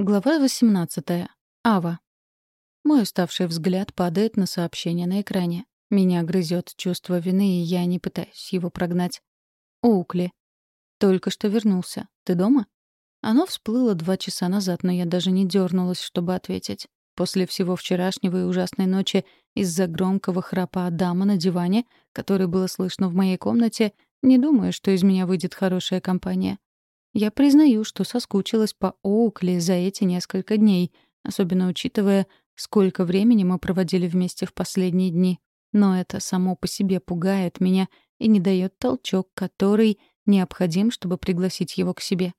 Глава 18. Ава. Мой уставший взгляд падает на сообщение на экране. Меня грызет чувство вины, и я не пытаюсь его прогнать. Оукли. Только что вернулся. Ты дома? Оно всплыло два часа назад, но я даже не дернулась, чтобы ответить. После всего вчерашнего и ужасной ночи из-за громкого храпа Адама на диване, который было слышно в моей комнате, не думаю, что из меня выйдет хорошая компания. Я признаю, что соскучилась по Оукли за эти несколько дней, особенно учитывая, сколько времени мы проводили вместе в последние дни. Но это само по себе пугает меня и не дает толчок, который необходим, чтобы пригласить его к себе.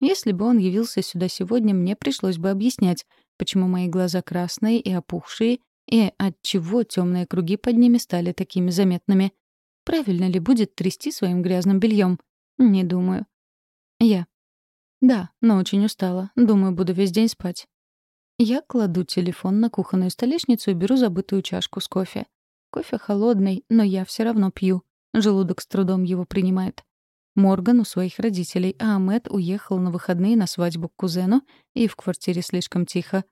Если бы он явился сюда сегодня, мне пришлось бы объяснять, почему мои глаза красные и опухшие, и отчего темные круги под ними стали такими заметными. Правильно ли будет трясти своим грязным бельем? Не думаю. Я. Да, но очень устала. Думаю, буду весь день спать. Я кладу телефон на кухонную столешницу и беру забытую чашку с кофе. Кофе холодный, но я все равно пью. Желудок с трудом его принимает. Морган у своих родителей, а Амет уехал на выходные на свадьбу к кузену, и в квартире слишком тихо.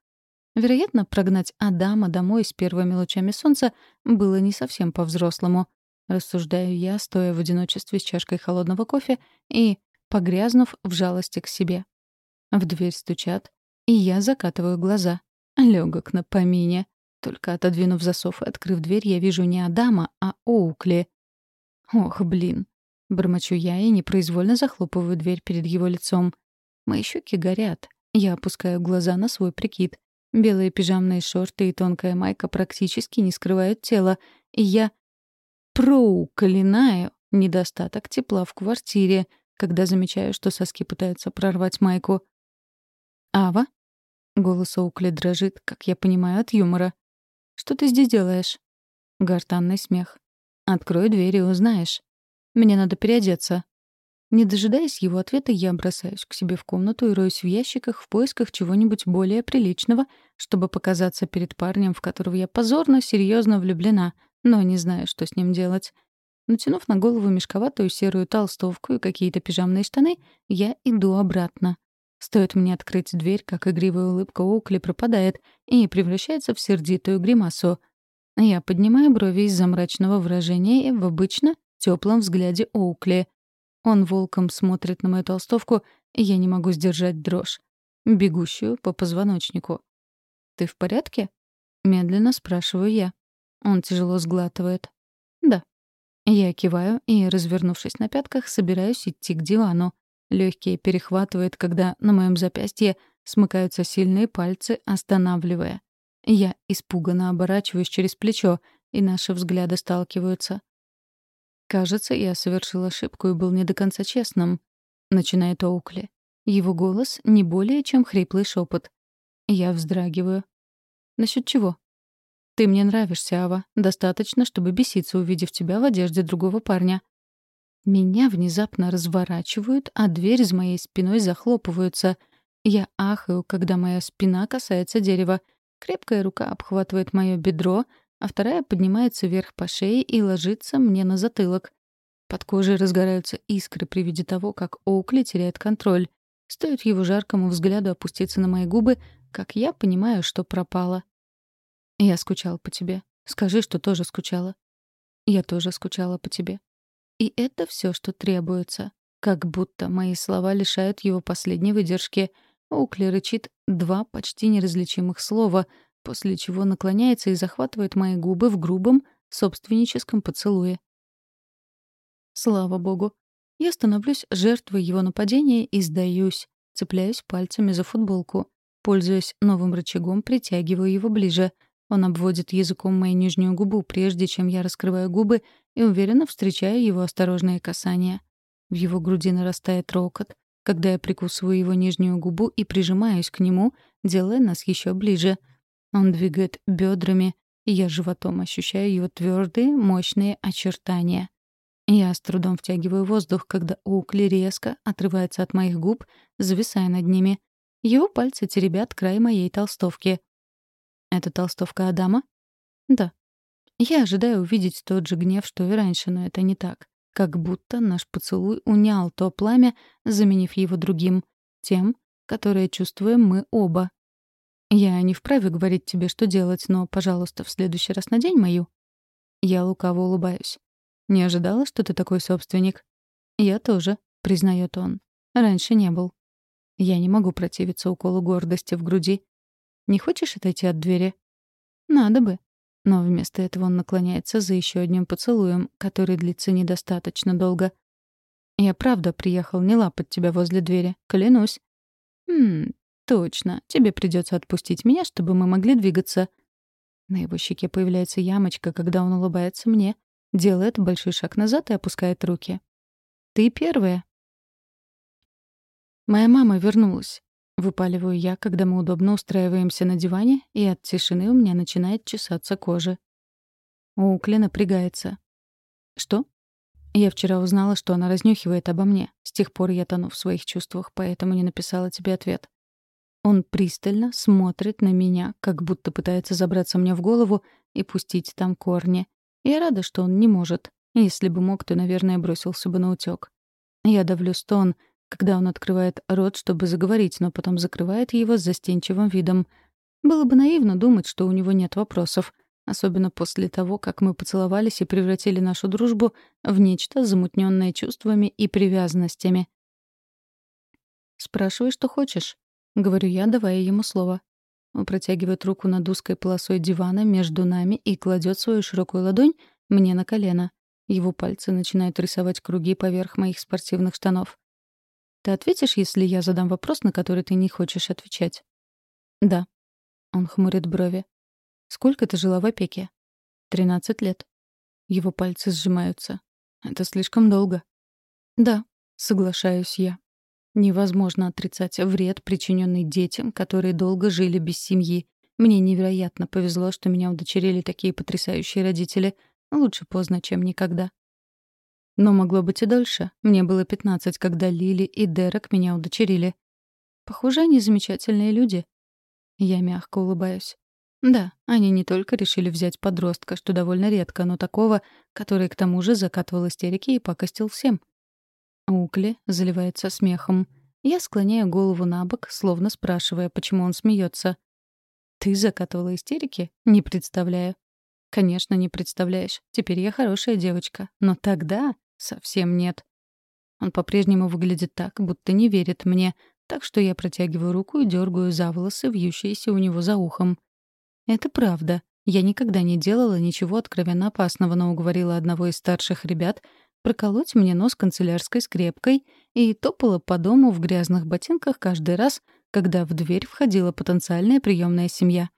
Вероятно, прогнать Адама домой с первыми лучами солнца было не совсем по-взрослому. Рассуждаю я, стоя в одиночестве с чашкой холодного кофе и погрязнув в жалости к себе. В дверь стучат, и я закатываю глаза. Легок на помине. Только отодвинув засов и открыв дверь, я вижу не Адама, а Оукли. Ох, блин. Бормочу я и непроизвольно захлопываю дверь перед его лицом. Мои щеки горят. Я опускаю глаза на свой прикид. Белые пижамные шорты и тонкая майка практически не скрывают тело, и я проуклинаю недостаток тепла в квартире — когда замечаю, что соски пытаются прорвать майку. «Ава?» Голос Оукли дрожит, как я понимаю, от юмора. «Что ты здесь делаешь?» Гортанный смех. «Открой дверь и узнаешь. Мне надо переодеться». Не дожидаясь его ответа, я бросаюсь к себе в комнату и роюсь в ящиках в поисках чего-нибудь более приличного, чтобы показаться перед парнем, в которого я позорно, серьезно влюблена, но не знаю, что с ним делать. Натянув на голову мешковатую серую толстовку и какие-то пижамные штаны, я иду обратно. Стоит мне открыть дверь, как игривая улыбка Оукли пропадает и превращается в сердитую гримасу. Я поднимаю брови из-за мрачного выражения в обычно теплом взгляде Оукли. Он волком смотрит на мою толстовку, и я не могу сдержать дрожь, бегущую по позвоночнику. «Ты в порядке?» — медленно спрашиваю я. Он тяжело сглатывает. «Да». Я киваю и, развернувшись на пятках, собираюсь идти к дивану. Легкие перехватывает, когда на моем запястье смыкаются сильные пальцы, останавливая. Я испуганно оборачиваюсь через плечо, и наши взгляды сталкиваются. «Кажется, я совершил ошибку и был не до конца честным», — начинает Оукли. Его голос не более чем хриплый шепот. Я вздрагиваю. «Насчет чего?» «Ты мне нравишься, Ава. Достаточно, чтобы беситься, увидев тебя в одежде другого парня». Меня внезапно разворачивают, а дверь за моей спиной захлопываются. Я ахаю, когда моя спина касается дерева. Крепкая рука обхватывает мое бедро, а вторая поднимается вверх по шее и ложится мне на затылок. Под кожей разгораются искры при виде того, как Оукли теряет контроль. Стоит его жаркому взгляду опуститься на мои губы, как я понимаю, что пропала. Я скучал по тебе. Скажи, что тоже скучала. Я тоже скучала по тебе. И это все, что требуется. Как будто мои слова лишают его последней выдержки. Оукли рычит два почти неразличимых слова, после чего наклоняется и захватывает мои губы в грубом, собственническом поцелуе. Слава богу. Я становлюсь жертвой его нападения и сдаюсь, цепляюсь пальцами за футболку. Пользуясь новым рычагом, притягиваю его ближе — он обводит языком мою нижнюю губу, прежде чем я раскрываю губы и уверенно встречаю его осторожные касания. В его груди нарастает рокот, когда я прикусываю его нижнюю губу и прижимаюсь к нему, делая нас еще ближе. Он двигает бедрами, и я животом ощущаю его твердые, мощные очертания. Я с трудом втягиваю воздух, когда Оукли резко отрывается от моих губ, зависая над ними. Его пальцы теребят край моей толстовки — это толстовка Адама? Да. Я ожидаю увидеть тот же гнев, что и раньше, но это не так. Как будто наш поцелуй унял то пламя, заменив его другим. Тем, которое чувствуем мы оба. Я не вправе говорить тебе, что делать, но, пожалуйста, в следующий раз надень мою. Я лукаво улыбаюсь. Не ожидала, что ты такой собственник? Я тоже, признает он. Раньше не был. Я не могу противиться уколу гордости в груди. Не хочешь отойти от двери? Надо бы. Но вместо этого он наклоняется за еще одним поцелуем, который длится недостаточно долго. Я правда приехал не лапать тебя возле двери, клянусь. Хм, точно. Тебе придется отпустить меня, чтобы мы могли двигаться. На его щеке появляется ямочка, когда он улыбается мне, делает большой шаг назад и опускает руки. Ты первая. Моя мама вернулась. Выпаливаю я, когда мы удобно устраиваемся на диване, и от тишины у меня начинает чесаться кожа. Укли напрягается. «Что?» «Я вчера узнала, что она разнюхивает обо мне. С тех пор я тону в своих чувствах, поэтому не написала тебе ответ». Он пристально смотрит на меня, как будто пытается забраться мне в голову и пустить там корни. Я рада, что он не может. Если бы мог, то, наверное, бросился бы на утёк. Я давлю стон — когда он открывает рот, чтобы заговорить, но потом закрывает его с застенчивым видом. Было бы наивно думать, что у него нет вопросов, особенно после того, как мы поцеловались и превратили нашу дружбу в нечто замутненное чувствами и привязанностями. «Спрашивай, что хочешь», — говорю я, давая ему слово. Он протягивает руку над узкой полосой дивана между нами и кладет свою широкую ладонь мне на колено. Его пальцы начинают рисовать круги поверх моих спортивных штанов. Ты ответишь, если я задам вопрос, на который ты не хочешь отвечать? Да. Он хмурит брови. Сколько ты жила в опеке? Тринадцать лет. Его пальцы сжимаются. Это слишком долго. Да, соглашаюсь я. Невозможно отрицать вред, причиненный детям, которые долго жили без семьи. Мне невероятно повезло, что меня удочерили такие потрясающие родители. Лучше поздно, чем никогда. Но могло быть и дольше. Мне было 15, когда Лили и Дерек меня удочерили. Похоже, они замечательные люди. Я мягко улыбаюсь. Да, они не только решили взять подростка, что довольно редко, но такого, который к тому же закатывал истерики и пакостил всем. Укли заливается смехом. Я склоняю голову на бок, словно спрашивая, почему он смеется. «Ты закатывала истерики? Не представляю». «Конечно, не представляешь. Теперь я хорошая девочка. Но тогда Совсем нет. Он по-прежнему выглядит так, будто не верит мне, так что я протягиваю руку и дергаю за волосы, вьющиеся у него за ухом. Это правда. Я никогда не делала ничего откровенно опасного, но уговорила одного из старших ребят проколоть мне нос канцелярской скрепкой и топала по дому в грязных ботинках каждый раз, когда в дверь входила потенциальная приемная семья.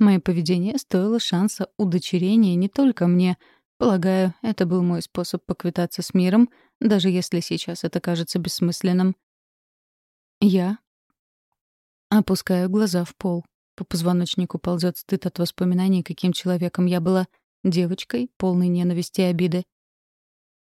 Мое поведение стоило шанса удочерения не только мне — Полагаю, это был мой способ поквитаться с миром, даже если сейчас это кажется бессмысленным. Я опускаю глаза в пол. По позвоночнику ползет стыд от воспоминаний, каким человеком я была. Девочкой, полной ненависти и обиды.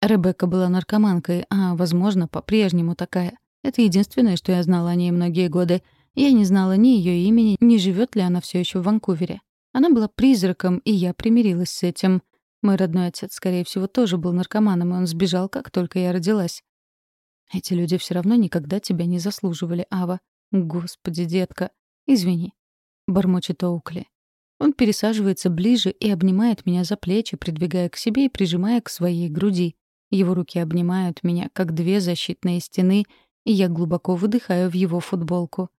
Ребекка была наркоманкой, а, возможно, по-прежнему такая. Это единственное, что я знала о ней многие годы. Я не знала ни ее имени, ни живет ли она все еще в Ванкувере. Она была призраком, и я примирилась с этим. Мой родной отец, скорее всего, тоже был наркоманом, и он сбежал, как только я родилась. Эти люди все равно никогда тебя не заслуживали, Ава. Господи, детка, извини. Бормочет Оукли. Он пересаживается ближе и обнимает меня за плечи, придвигая к себе и прижимая к своей груди. Его руки обнимают меня, как две защитные стены, и я глубоко выдыхаю в его футболку.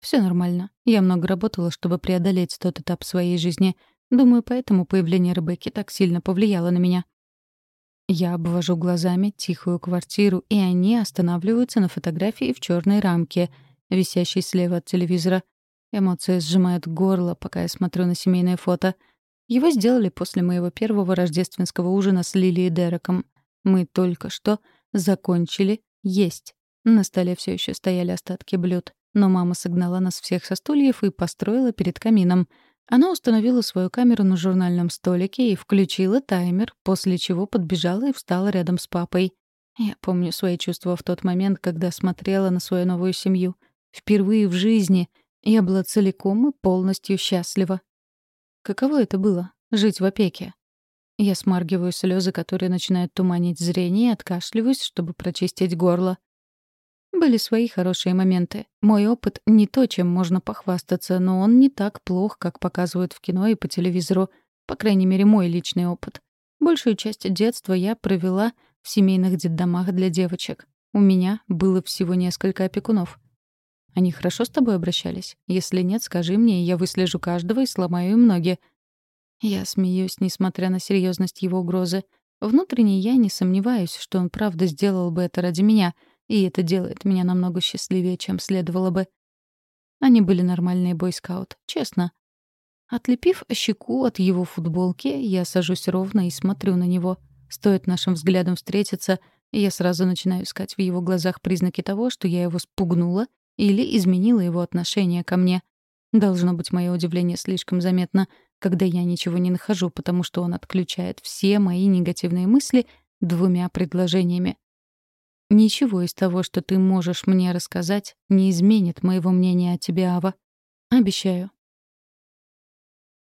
Все нормально. Я много работала, чтобы преодолеть тот этап своей жизни — Думаю, поэтому появление Ребекки так сильно повлияло на меня. Я обвожу глазами тихую квартиру, и они останавливаются на фотографии в черной рамке, висящей слева от телевизора. Эмоции сжимают горло, пока я смотрю на семейное фото. Его сделали после моего первого рождественского ужина с Лили и Дереком. Мы только что закончили есть. На столе все еще стояли остатки блюд. Но мама согнала нас всех со стульев и построила перед камином — она установила свою камеру на журнальном столике и включила таймер, после чего подбежала и встала рядом с папой. Я помню свои чувства в тот момент, когда смотрела на свою новую семью. Впервые в жизни я была целиком и полностью счастлива. Каково это было — жить в опеке? Я смаргиваю слезы, которые начинают туманить зрение, и откашливаюсь, чтобы прочистить горло. Были свои хорошие моменты. Мой опыт не то, чем можно похвастаться, но он не так плох, как показывают в кино и по телевизору. По крайней мере, мой личный опыт. Большую часть детства я провела в семейных детдомах для девочек. У меня было всего несколько опекунов. Они хорошо с тобой обращались? Если нет, скажи мне, я выслежу каждого и сломаю им ноги. Я смеюсь, несмотря на серьезность его угрозы. Внутренне я не сомневаюсь, что он правда сделал бы это ради меня — и это делает меня намного счастливее, чем следовало бы. Они были нормальные бойскаут, честно. Отлепив щеку от его футболки, я сажусь ровно и смотрю на него. Стоит нашим взглядом встретиться, я сразу начинаю искать в его глазах признаки того, что я его спугнула или изменила его отношение ко мне. Должно быть, мое удивление слишком заметно, когда я ничего не нахожу, потому что он отключает все мои негативные мысли двумя предложениями. Ничего из того, что ты можешь мне рассказать, не изменит моего мнения о тебе, Ава. Обещаю,